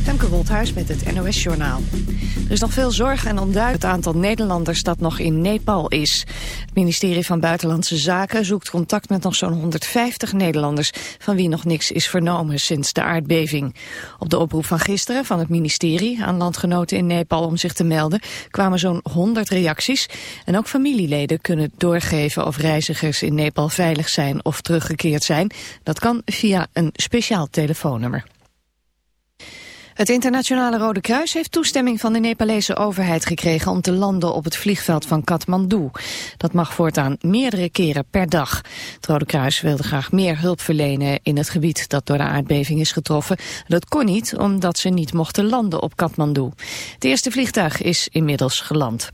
Femke Wolthuis met het NOS Journaal. Er is nog veel zorg en onduidelijk het aantal Nederlanders dat nog in Nepal is. Het ministerie van Buitenlandse Zaken zoekt contact met nog zo'n 150 Nederlanders... van wie nog niks is vernomen sinds de aardbeving. Op de oproep van gisteren van het ministerie aan landgenoten in Nepal om zich te melden... kwamen zo'n 100 reacties. En ook familieleden kunnen doorgeven of reizigers in Nepal veilig zijn of teruggekeerd zijn. Dat kan via een speciaal telefoonnummer. Het internationale Rode Kruis heeft toestemming van de Nepalese overheid gekregen om te landen op het vliegveld van Kathmandu. Dat mag voortaan meerdere keren per dag. Het Rode Kruis wilde graag meer hulp verlenen in het gebied dat door de aardbeving is getroffen. Dat kon niet omdat ze niet mochten landen op Kathmandu. Het eerste vliegtuig is inmiddels geland.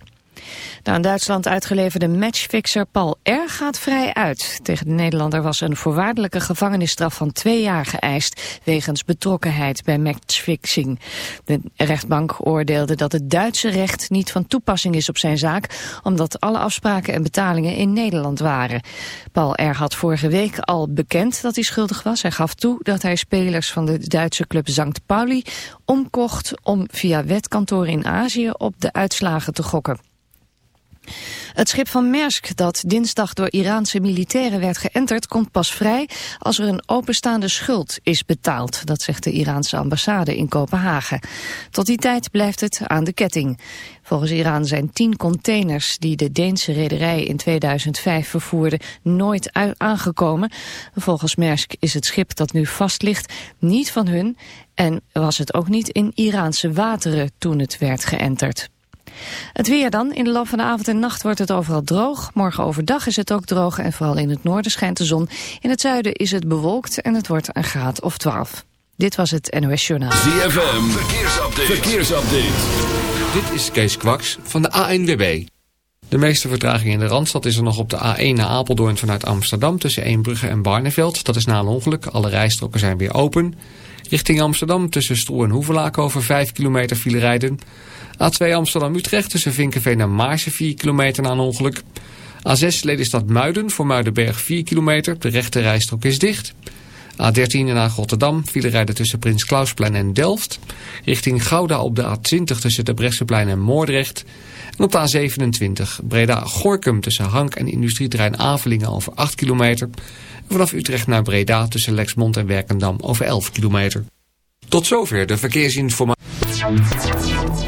De aan Duitsland uitgeleverde matchfixer Paul R. gaat vrij uit. Tegen de Nederlander was een voorwaardelijke gevangenisstraf van twee jaar geëist... wegens betrokkenheid bij matchfixing. De rechtbank oordeelde dat het Duitse recht niet van toepassing is op zijn zaak... omdat alle afspraken en betalingen in Nederland waren. Paul R. had vorige week al bekend dat hij schuldig was. Hij gaf toe dat hij spelers van de Duitse club St. Pauli omkocht... om via wetkantoren in Azië op de uitslagen te gokken. Het schip van Maersk dat dinsdag door Iraanse militairen werd geënterd... komt pas vrij als er een openstaande schuld is betaald. Dat zegt de Iraanse ambassade in Kopenhagen. Tot die tijd blijft het aan de ketting. Volgens Iran zijn tien containers die de Deense rederij in 2005 vervoerde nooit aangekomen. Volgens Maersk is het schip dat nu vast ligt niet van hun en was het ook niet in Iraanse wateren toen het werd geënterd. Het weer dan. In de loop van de avond en nacht wordt het overal droog. Morgen overdag is het ook droog en vooral in het noorden schijnt de zon. In het zuiden is het bewolkt en het wordt een graad of 12. Dit was het NOS Journaal. ZFM, verkeersupdate. verkeersupdate. Dit is Kees Kwaks van de ANWB. De meeste vertraging in de Randstad is er nog op de A1 naar Apeldoorn vanuit Amsterdam... tussen Eembrugge en Barneveld. Dat is na een ongeluk. Alle rijstroken zijn weer open. Richting Amsterdam tussen Stroe en Hoevelaak over 5 kilometer file rijden... A2 Amsterdam-Utrecht tussen Vinkenveen en Maarsen 4 kilometer na een ongeluk. A6 Lelystad Muiden voor Muidenberg 4 kilometer. De rechte rijstrook is dicht. A13 naar Rotterdam file rijden tussen Prins Klausplein en Delft. Richting Gouda op de A20 tussen de Bresseplein en Moordrecht. En op de A27 Breda-Gorkum tussen Hank en industrieterrein Avelingen over 8 kilometer. En vanaf Utrecht naar Breda tussen Lexmond en Werkendam over 11 kilometer. Tot zover de verkeersinformatie.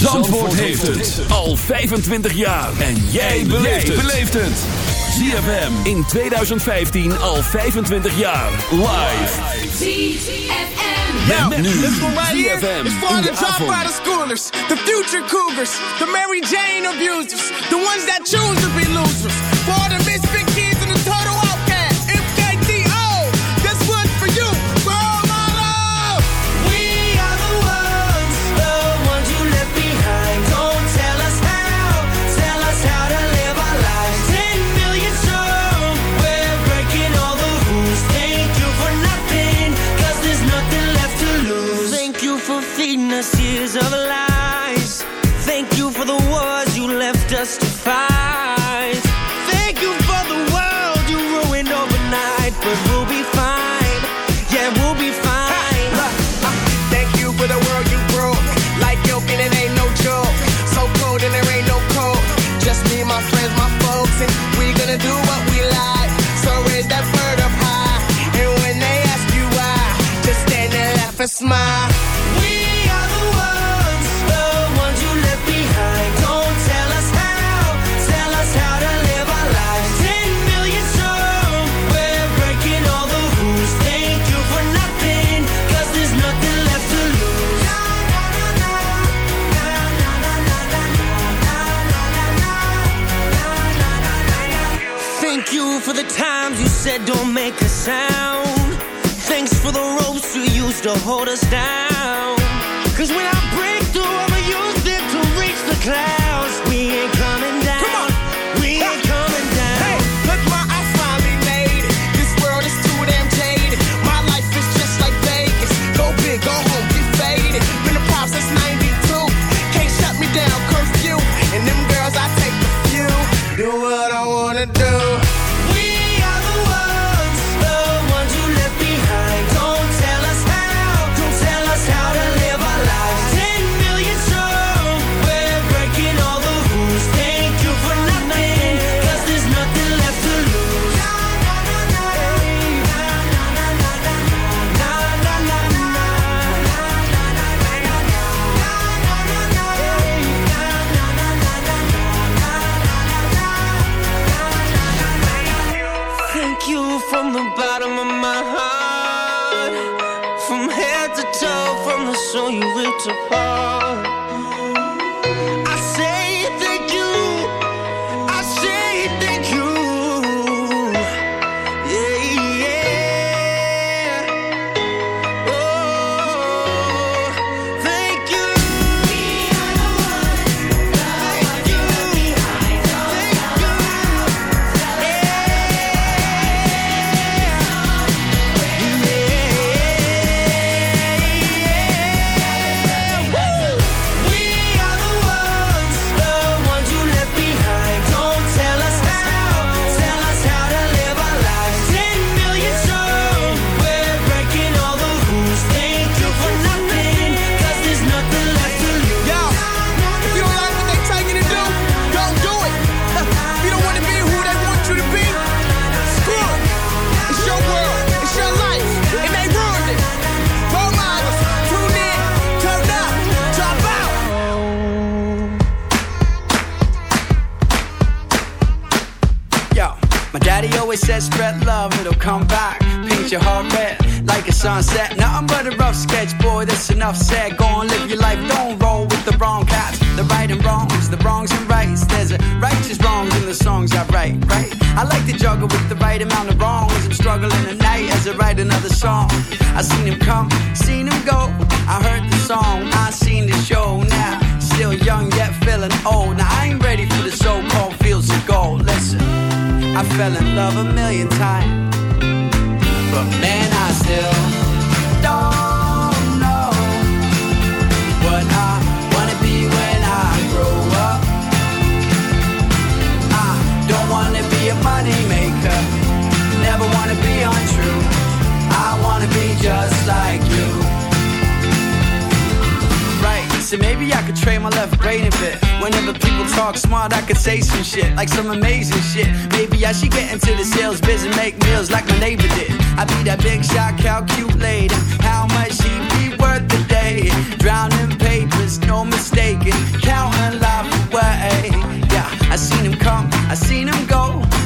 Zandvoort heeft het al 25 jaar. En jij beleeft het. ZFM in 2015 al 25 jaar. Live. ZFM. Met nu. This one right here ZFM is for the dropout schoolers, the future cougars, the Mary Jane abusers, the ones that choose to be losers. For the misfit a smile. hold us down.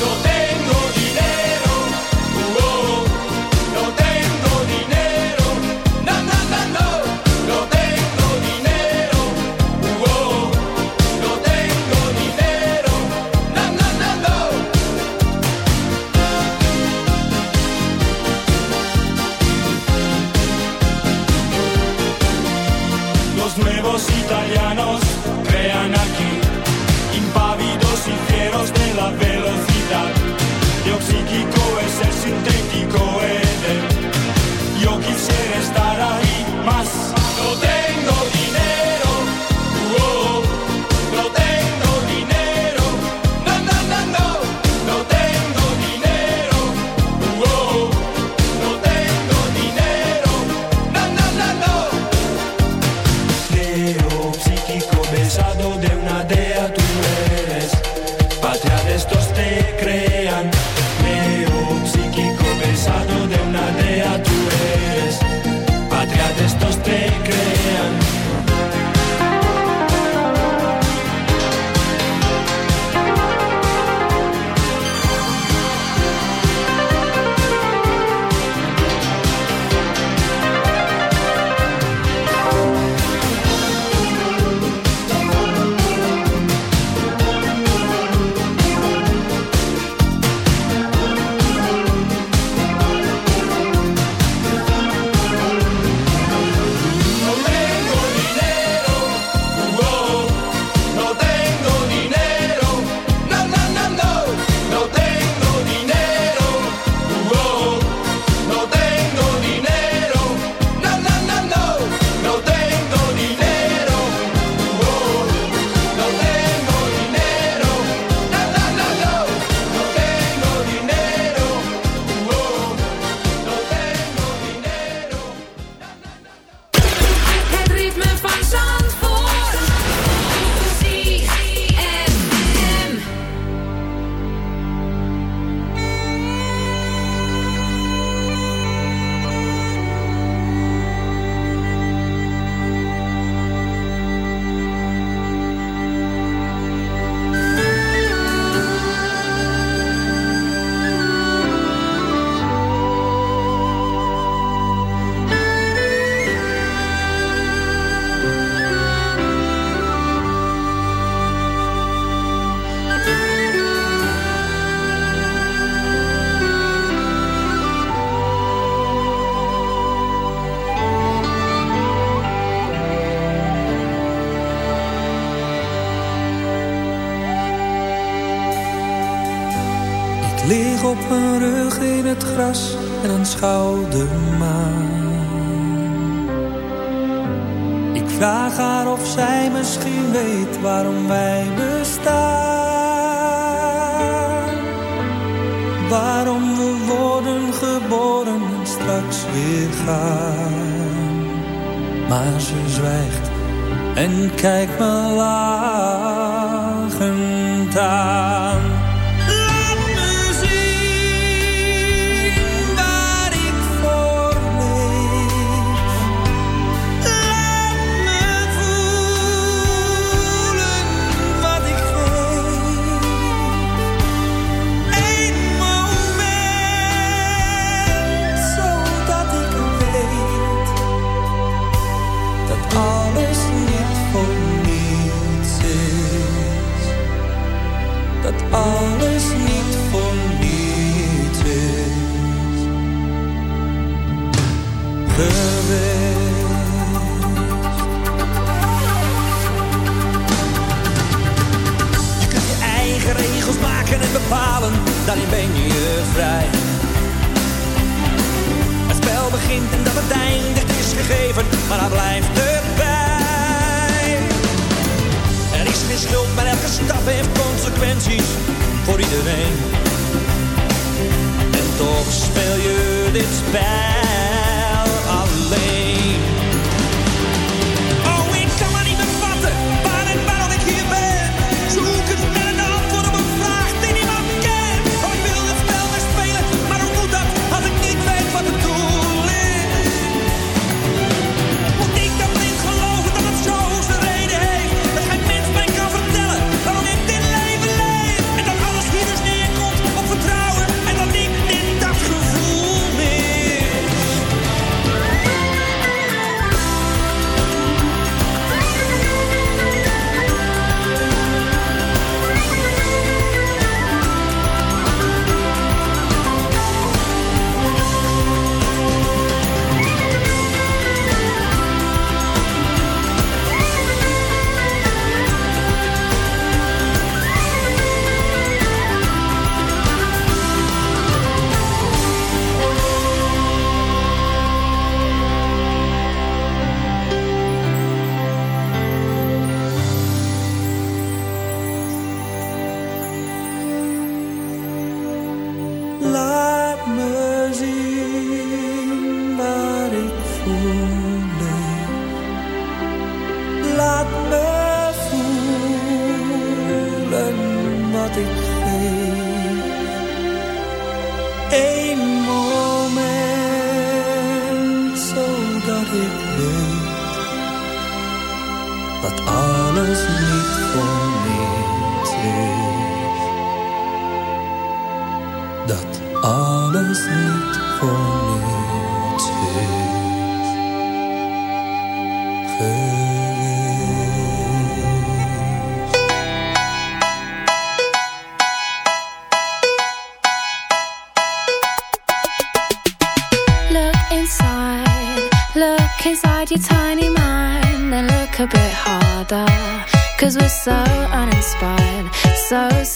ので de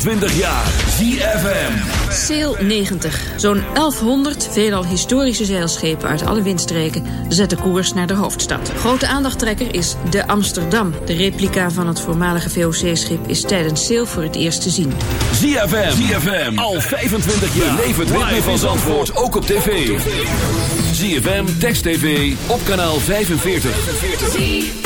25 jaar. ZFM. Sail 90. Zo'n 1100 veelal historische zeilschepen uit alle windstreken zetten koers naar de hoofdstad. Grote aandachttrekker is de Amsterdam. De replica van het voormalige VOC-schip is tijdens zeil voor het eerst te zien. ZFM. ZFM. Al 25 jaar. levert van Zandvoort ook op tv. ZFM Text TV op kanaal 45. 45.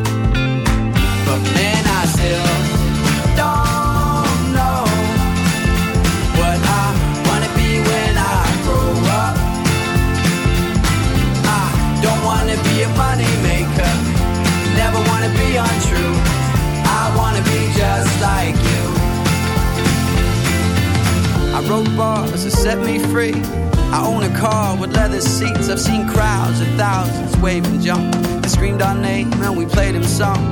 crowds of thousands wave and jump. They screamed our name and we played them song.